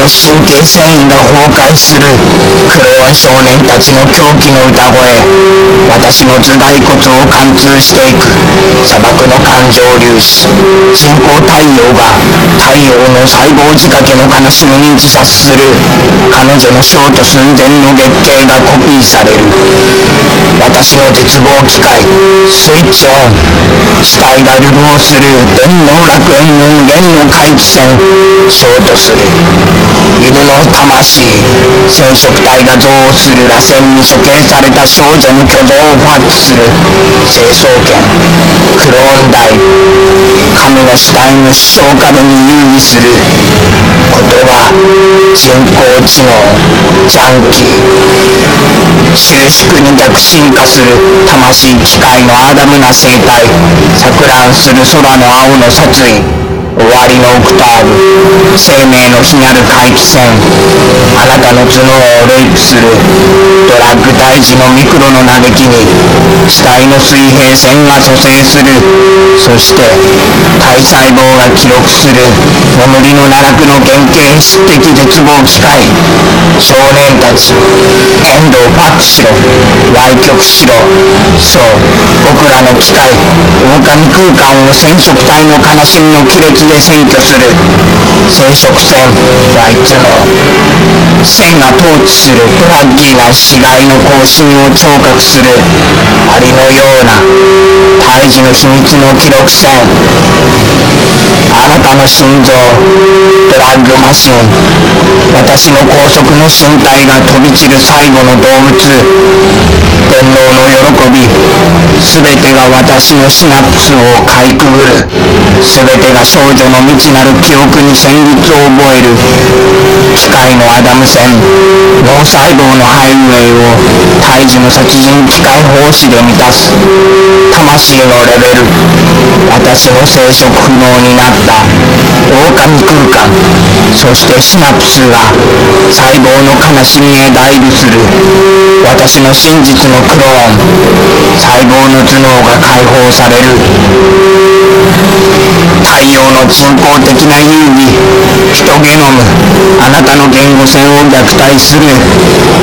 の神経繊維が崩壊するクローン少年たちの狂気の歌声。私の頭蓋骨を貫通していく。砂漠の感情粒子。人工太陽が太陽の細胞仕掛けの悲しみに自殺する。彼女のショート寸前の月経がコピーされる。私の絶望機械。死体が流浪する天皇楽園の無限の回帰線ショートする犬の魂染色体が憎悪する螺旋に処刑された少女の挙動をファックする成層圏クローン台神の死体の視聴壁に優位する言葉人工知能ジャンキー収縮に逆進化する魂機械のアダムな生態錯乱する空の青の殺意終わりのオクターブ生命の火なる回帰線あなたの頭脳をレイプするドラッグ胎児のミクロの嘆きに死体の水平線が蘇生する。そして体細胞が記録する眠りの奈落の原型質的絶望機械少年たち遠藤パックしろ歪曲しろ。そう。僕らの機械狼空間を染色体の悲しみの亀裂で占拠する生殖線ライツの線が統治するドラッギーな死骸の行進を聴覚するアリのような胎児の秘密の記録線あなたの心臓ドラッグマシン私の高速の身体が飛び散る最後の動物天皇の喜び全てが私のシナプスをかいくぐる。全てが少女の未知なる記憶に旋律を覚える。機械のアダム線脳細胞のハイウェイを胎児の殺人機械奉仕で満たす。魂のレベル私の生殖不能になった。狼空間そしてシナプスが細胞の悲しみへダイブする。私の真実のクローン細胞の頭脳が解放される太陽の人工的な遊戯ヒトゲノムあなたの言語線を虐待する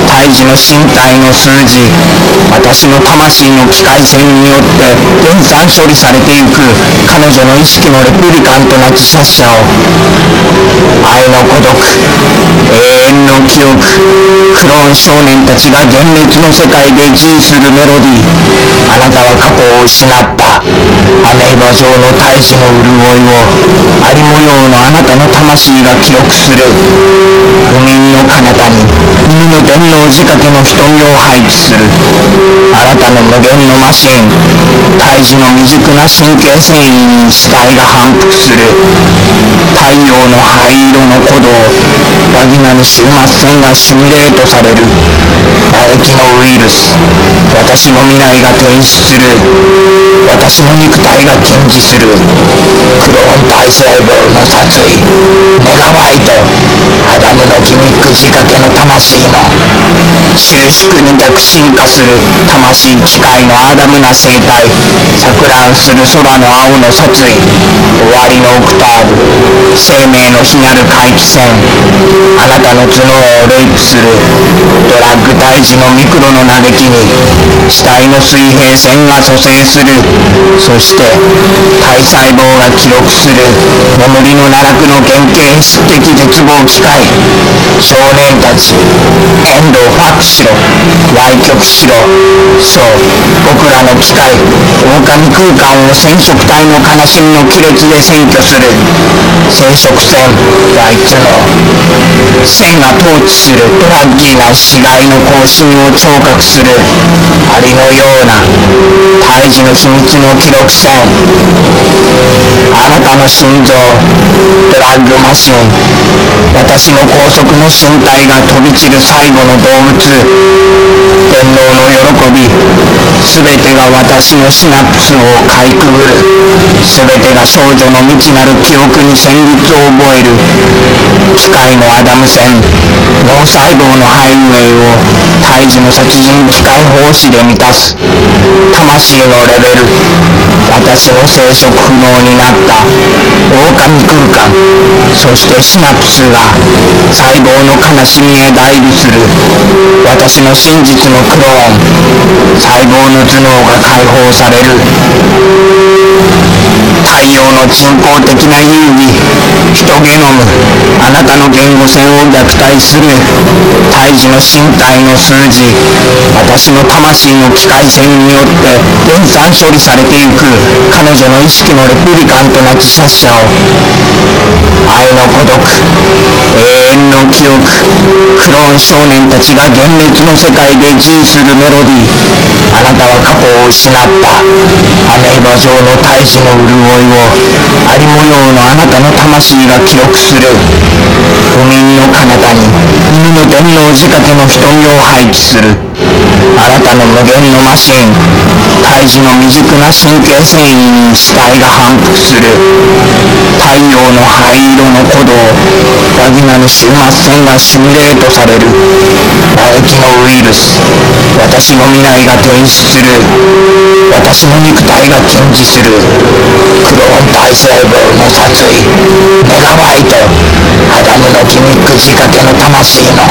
胎児の身体の数字私の魂の機械線によって分散処理されていく彼女の意識のレプリカントな自殺者を愛の孤独永遠の記憶クローン少年たちが幻滅の世界で自由するメロディー。あなたは過去を失った。アメーバ状の大使の潤いをあり模様のあなたの魂が記録する。の彼方に犬の電脳仕掛けの瞳を配置する。あなたの無限のマシン胎児の未熟な神経繊維に死体が反復する。太陽の灰色の鼓動バギナに終末線がシミュレートされる。唾液のウイルス私の未来が転出する。私の肉体が禁じする。クローン体細胞の殺意メガバイトアダムのギミック仕掛けの魂の収縮に逆進化する魂機械のアダムな生態。錯乱する空の青の殺意。終わりのオクターブ。生命の日なる回帰線あなたの頭脳をレイプするドラッグ胎児のミクロの嘆きに死体の水平線が蘇生する。そして体細胞が記録する。眠りの奈落の原型質的絶望機械。少年たち遠藤ファックしろ歪曲しろ。そう僕らの機械。狼空間を染色体の悲しみの亀裂で占拠する。生殖線ライツの線が統治するドラッキーな死骸の行進を聴覚する。アリのような胎児の秘密の記録線。あなたの心臓ドラッグマシン。私の高速の身体が飛び散る最後の動物。天皇の喜び全てが私のシナプスをかいくぐる全てが少女の未知なる記憶に旋律を覚える。機械のアダム線脳細胞のハイウェイを胎児の殺人機械奉仕で満たす。魂のレベル私の生殖不能になった。狼そしてシナプスが細胞の悲しみへ代理する。私の真実のクローン細胞の頭脳が解放される。太陽の人工的な優美ヒトゲノムあなたの言語線を虐待する胎児の身体の数字私の魂の機械線によって分散処理されていく彼女の意識のレプリカントな自殺者を愛の孤独永遠の記憶クローン少年たちが幻滅の世界で従するメロディーあなたは過去を失った。アメーバ状の胎児の潤いをあり模様のあなたの魂が記憶する。不眠の彼方に犬の電脳仕掛けの瞳を配置する。あなたの無限のマシン。胎児の未熟な神経繊維に死体が反復する。太陽の灰色の鼓動。ギナの終末線がシミュレートされる。唾液のウイルス私の未来が転出する。私の肉体が禁止する。クローン体細胞の殺意。メガバイトアダムのギミック仕掛けの魂の。